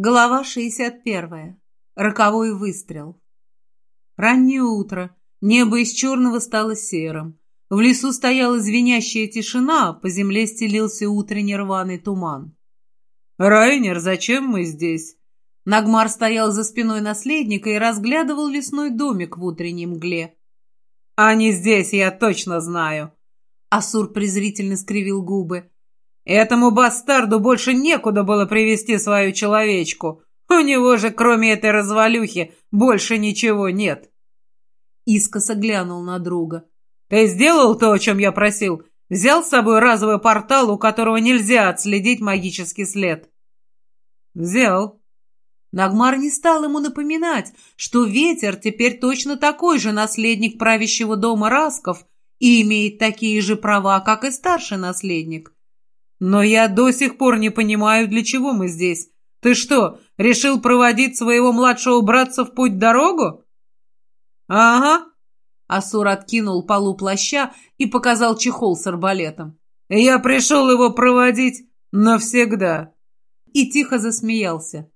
Глава 61. Роковой выстрел. Раннее утро. Небо из черного стало серым. В лесу стояла звенящая тишина, по земле стелился утренний рваный туман. «Райнер, зачем мы здесь?» Нагмар стоял за спиной наследника и разглядывал лесной домик в утренней мгле. «Они здесь, я точно знаю!» Асур презрительно скривил губы. Этому бастарду больше некуда было привести свою человечку. У него же, кроме этой развалюхи, больше ничего нет. Искоса глянул на друга. «Ты сделал то, о чем я просил? Взял с собой разовый портал, у которого нельзя отследить магический след?» «Взял». Нагмар не стал ему напоминать, что ветер теперь точно такой же наследник правящего дома Расков и имеет такие же права, как и старший наследник. «Но я до сих пор не понимаю, для чего мы здесь. Ты что, решил проводить своего младшего братца в путь-дорогу?» «Ага». Асур откинул полу плаща и показал чехол с арбалетом. «Я пришел его проводить навсегда». И тихо засмеялся.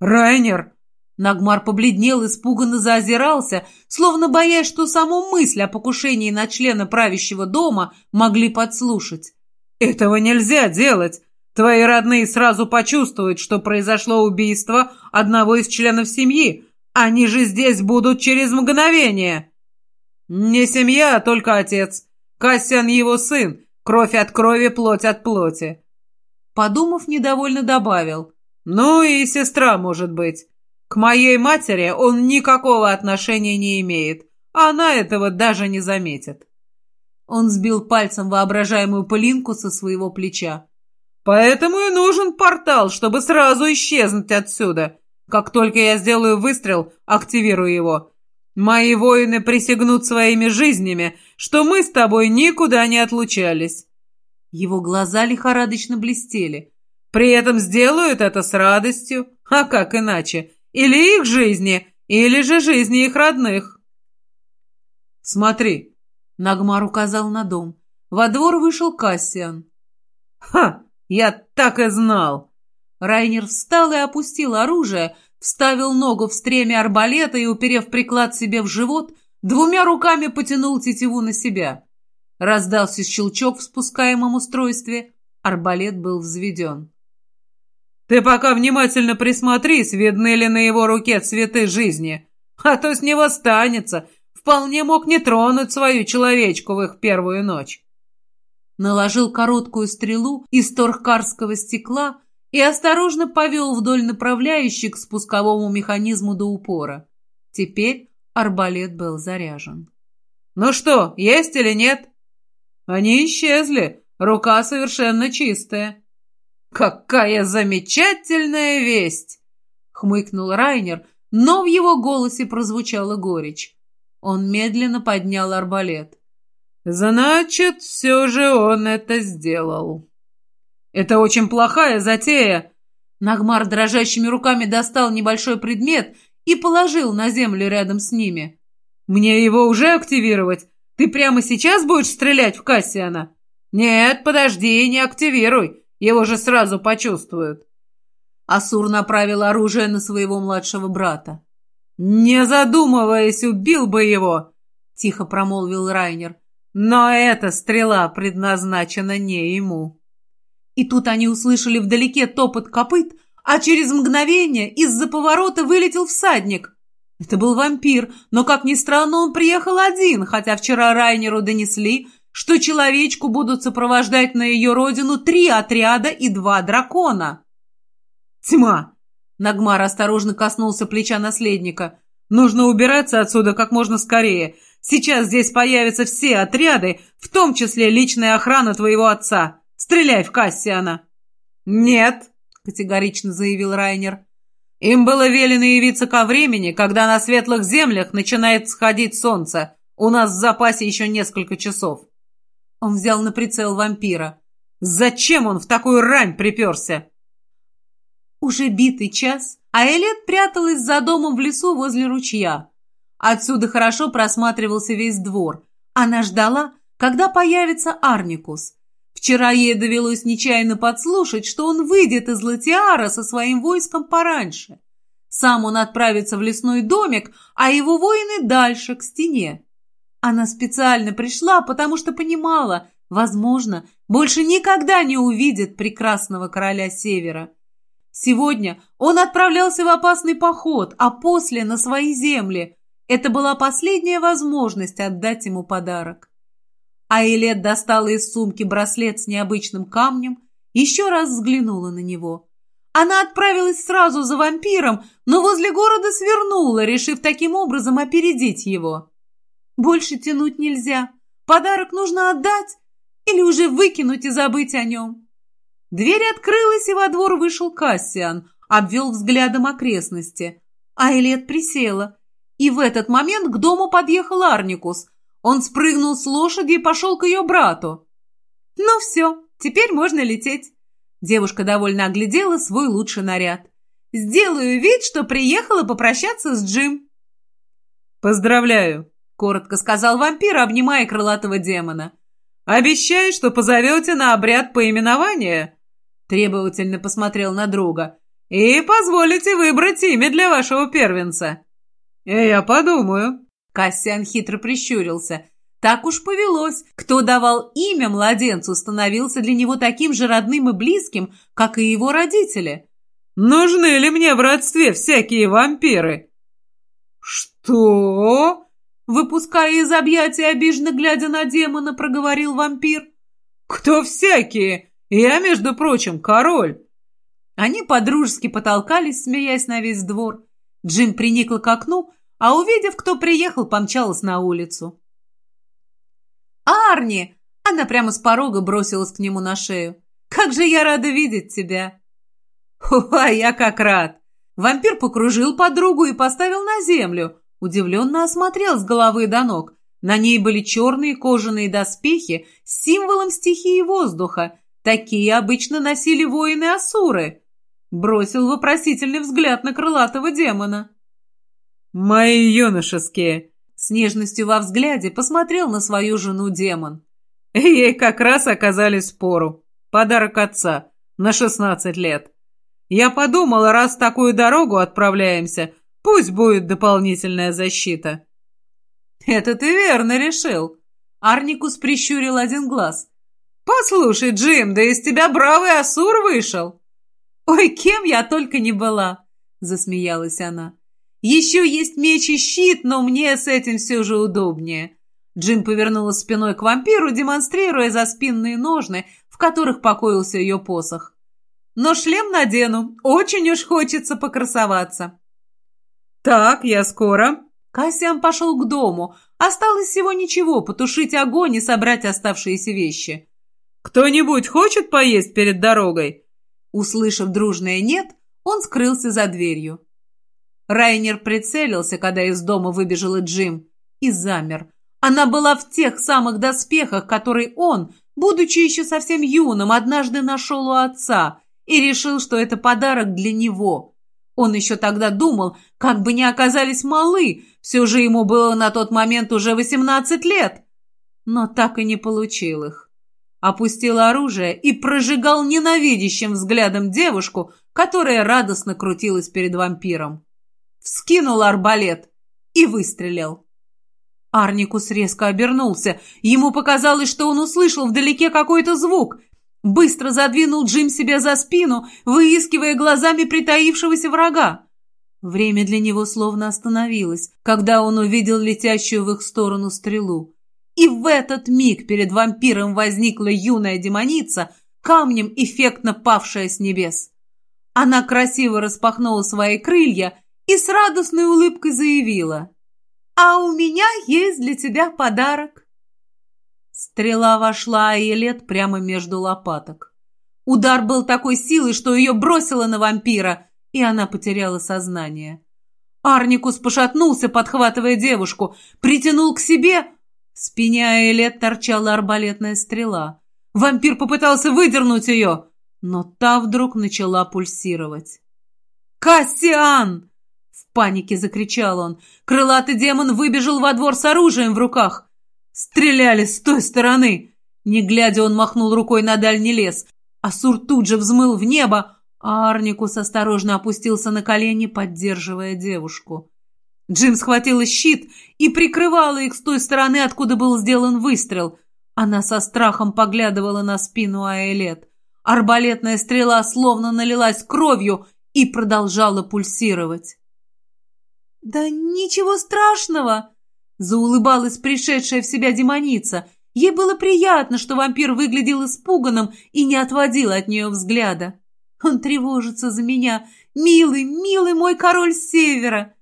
«Райнер!» Нагмар побледнел, испуганно заозирался, словно боясь, что саму мысль о покушении на члена правящего дома могли подслушать. «Этого нельзя делать! Твои родные сразу почувствуют, что произошло убийство одного из членов семьи. Они же здесь будут через мгновение!» «Не семья, а только отец. Кассиан его сын. Кровь от крови, плоть от плоти». Подумав, недовольно добавил. «Ну и сестра, может быть. К моей матери он никакого отношения не имеет. Она этого даже не заметит». Он сбил пальцем воображаемую пылинку со своего плеча. «Поэтому и нужен портал, чтобы сразу исчезнуть отсюда. Как только я сделаю выстрел, активирую его. Мои воины присягнут своими жизнями, что мы с тобой никуда не отлучались». Его глаза лихорадочно блестели. «При этом сделают это с радостью. А как иначе? Или их жизни, или же жизни их родных». «Смотри, Нагмар указал на дом. Во двор вышел Кассиан. «Ха! Я так и знал!» Райнер встал и опустил оружие, вставил ногу в стремя арбалета и, уперев приклад себе в живот, двумя руками потянул тетиву на себя. Раздался щелчок в спускаемом устройстве. Арбалет был взведен. «Ты пока внимательно присмотрись, видны ли на его руке цветы жизни, а то с него станется, вполне мог не тронуть свою человечку в их первую ночь. Наложил короткую стрелу из торхкарского стекла и осторожно повел вдоль направляющих к спусковому механизму до упора. Теперь арбалет был заряжен. «Ну что, есть или нет?» «Они исчезли. Рука совершенно чистая». «Какая замечательная весть!» — хмыкнул Райнер, но в его голосе прозвучала горечь. Он медленно поднял арбалет. «Значит, все же он это сделал». «Это очень плохая затея!» Нагмар дрожащими руками достал небольшой предмет и положил на землю рядом с ними. «Мне его уже активировать? Ты прямо сейчас будешь стрелять в Кассиана?» «Нет, подожди, не активируй, его же сразу почувствуют». Асур направил оружие на своего младшего брата. «Не задумываясь, убил бы его!» — тихо промолвил Райнер. «Но эта стрела предназначена не ему». И тут они услышали вдалеке топот копыт, а через мгновение из-за поворота вылетел всадник. Это был вампир, но, как ни странно, он приехал один, хотя вчера Райнеру донесли, что человечку будут сопровождать на ее родину три отряда и два дракона. «Тьма!» Нагмар осторожно коснулся плеча наследника. «Нужно убираться отсюда как можно скорее. Сейчас здесь появятся все отряды, в том числе личная охрана твоего отца. Стреляй в Кассиана!» «Нет», — категорично заявил Райнер. «Им было велено явиться ко времени, когда на светлых землях начинает сходить солнце. У нас в запасе еще несколько часов». Он взял на прицел вампира. «Зачем он в такую рань приперся?» Уже битый час, а Элет пряталась за домом в лесу возле ручья. Отсюда хорошо просматривался весь двор. Она ждала, когда появится Арникус. Вчера ей довелось нечаянно подслушать, что он выйдет из Латиара со своим войском пораньше. Сам он отправится в лесной домик, а его воины дальше, к стене. Она специально пришла, потому что понимала, возможно, больше никогда не увидит прекрасного короля Севера. Сегодня он отправлялся в опасный поход, а после на свои земли. Это была последняя возможность отдать ему подарок. Айлет достала из сумки браслет с необычным камнем, еще раз взглянула на него. Она отправилась сразу за вампиром, но возле города свернула, решив таким образом опередить его. Больше тянуть нельзя. Подарок нужно отдать или уже выкинуть и забыть о нем. Дверь открылась, и во двор вышел Кассиан, обвел взглядом окрестности. Айлет присела, и в этот момент к дому подъехал Арникус – он спрыгнул с лошади и пошел к ее брату. «Ну все, теперь можно лететь». Девушка довольно оглядела свой лучший наряд. «Сделаю вид, что приехала попрощаться с Джим». «Поздравляю», — коротко сказал вампир, обнимая крылатого демона. «Обещаю, что позовете на обряд поименования?» Требовательно посмотрел на друга. «И позволите выбрать имя для вашего первенца». «Я подумаю», Кассиан хитро прищурился. Так уж повелось. Кто давал имя младенцу, становился для него таким же родным и близким, как и его родители. «Нужны ли мне в родстве всякие вампиры?» «Что?» Выпуская из объятия, обиженно глядя на демона, проговорил вампир. «Кто всякие? Я, между прочим, король!» Они подружески потолкались, смеясь на весь двор. Джим приникла к окну, а увидев, кто приехал, помчалась на улицу. «Арни!» Она прямо с порога бросилась к нему на шею. «Как же я рада видеть тебя!» «О, я как рад!» Вампир покружил подругу и поставил на землю. Удивленно осмотрел с головы до ног. На ней были черные кожаные доспехи с символом стихии воздуха. Такие обычно носили воины Асуры. Бросил вопросительный взгляд на крылатого демона. «Мои юношеские!» С нежностью во взгляде посмотрел на свою жену демон. Ей как раз оказались пору. Подарок отца. На шестнадцать лет. Я подумала, раз такую дорогу отправляемся, пусть будет дополнительная защита. Это ты верно решил. Арникус прищурил один глаз. Послушай, Джим, да из тебя бравый Асур вышел. Ой, кем я только не была, засмеялась она. Еще есть меч и щит, но мне с этим все же удобнее. Джим повернула спиной к вампиру, демонстрируя за спинные ножны, в которых покоился ее посох. Но шлем надену, очень уж хочется покрасоваться. «Так, я скоро». Кассиан пошел к дому. Осталось всего ничего, потушить огонь и собрать оставшиеся вещи. «Кто-нибудь хочет поесть перед дорогой?» Услышав дружное «нет», он скрылся за дверью. Райнер прицелился, когда из дома выбежала Джим, и замер. Она была в тех самых доспехах, которые он, будучи еще совсем юным, однажды нашел у отца и решил, что это подарок для него. Он еще тогда думал, как бы не оказались малы, все же ему было на тот момент уже восемнадцать лет. Но так и не получил их. Опустил оружие и прожигал ненавидящим взглядом девушку, которая радостно крутилась перед вампиром вскинул арбалет и выстрелил. Арникус резко обернулся. Ему показалось, что он услышал вдалеке какой-то звук. Быстро задвинул Джим себе за спину, выискивая глазами притаившегося врага. Время для него словно остановилось, когда он увидел летящую в их сторону стрелу. И в этот миг перед вампиром возникла юная демоница, камнем эффектно павшая с небес. Она красиво распахнула свои крылья и с радостной улыбкой заявила «А у меня есть для тебя подарок». Стрела вошла Айлет прямо между лопаток. Удар был такой силой, что ее бросило на вампира, и она потеряла сознание. Арникус пошатнулся, подхватывая девушку, притянул к себе. В спине Айлет торчала арбалетная стрела. Вампир попытался выдернуть ее, но та вдруг начала пульсировать. «Кассиан!» В панике закричал он. Крылатый демон выбежал во двор с оружием в руках. Стреляли с той стороны. Не глядя, он махнул рукой на дальний лес. Асур тут же взмыл в небо, а Арникус осторожно опустился на колени, поддерживая девушку. Джим схватила щит и прикрывала их с той стороны, откуда был сделан выстрел. Она со страхом поглядывала на спину Аэлет. Арбалетная стрела словно налилась кровью и продолжала пульсировать. «Да ничего страшного!» — заулыбалась пришедшая в себя демоница. Ей было приятно, что вампир выглядел испуганным и не отводил от нее взгляда. «Он тревожится за меня! Милый, милый мой король севера!»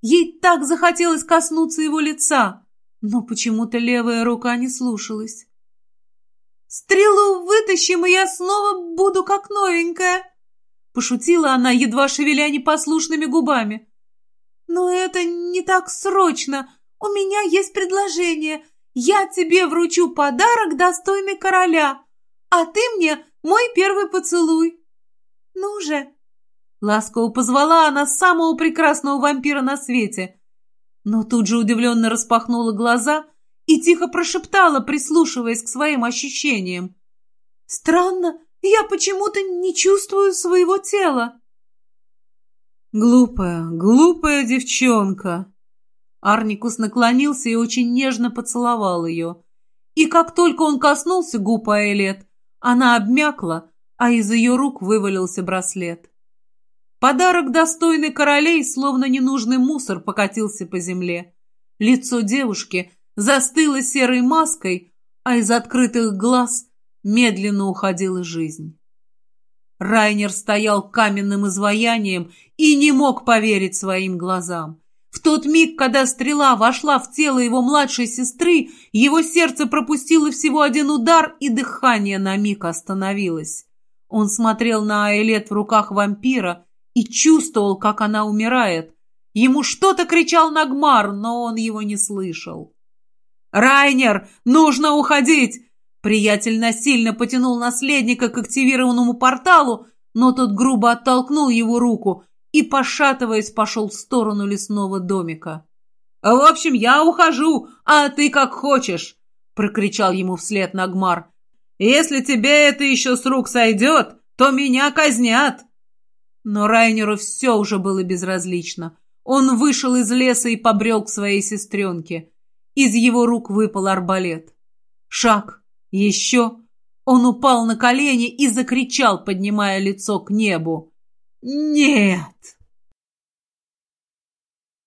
Ей так захотелось коснуться его лица, но почему-то левая рука не слушалась. «Стрелу вытащим, и я снова буду как новенькая!» Пошутила она, едва шевеля непослушными губами. «Но это не так срочно. У меня есть предложение. Я тебе вручу подарок, достойный короля, а ты мне мой первый поцелуй. Ну же!» Ласково позвала она самого прекрасного вампира на свете, но тут же удивленно распахнула глаза и тихо прошептала, прислушиваясь к своим ощущениям. «Странно, я почему-то не чувствую своего тела». «Глупая, глупая девчонка!» Арникус наклонился и очень нежно поцеловал ее. И как только он коснулся губ Аэлет, она обмякла, а из ее рук вывалился браслет. Подарок, достойный королей, словно ненужный мусор, покатился по земле. Лицо девушки застыло серой маской, а из открытых глаз медленно уходила жизнь. Райнер стоял каменным изваянием и не мог поверить своим глазам. В тот миг, когда стрела вошла в тело его младшей сестры, его сердце пропустило всего один удар, и дыхание на миг остановилось. Он смотрел на Айлет в руках вампира и чувствовал, как она умирает. Ему что-то кричал Нагмар, но он его не слышал. «Райнер, нужно уходить! Приятель насильно потянул наследника к активированному порталу, но тот грубо оттолкнул его руку и, пошатываясь, пошел в сторону лесного домика. «В общем, я ухожу, а ты как хочешь!» — прокричал ему вслед Нагмар. «Если тебе это еще с рук сойдет, то меня казнят!» Но Райнеру все уже было безразлично. Он вышел из леса и побрел к своей сестренке. Из его рук выпал арбалет. Шаг, еще он упал на колени и закричал, поднимая лицо к небу. «Нет!»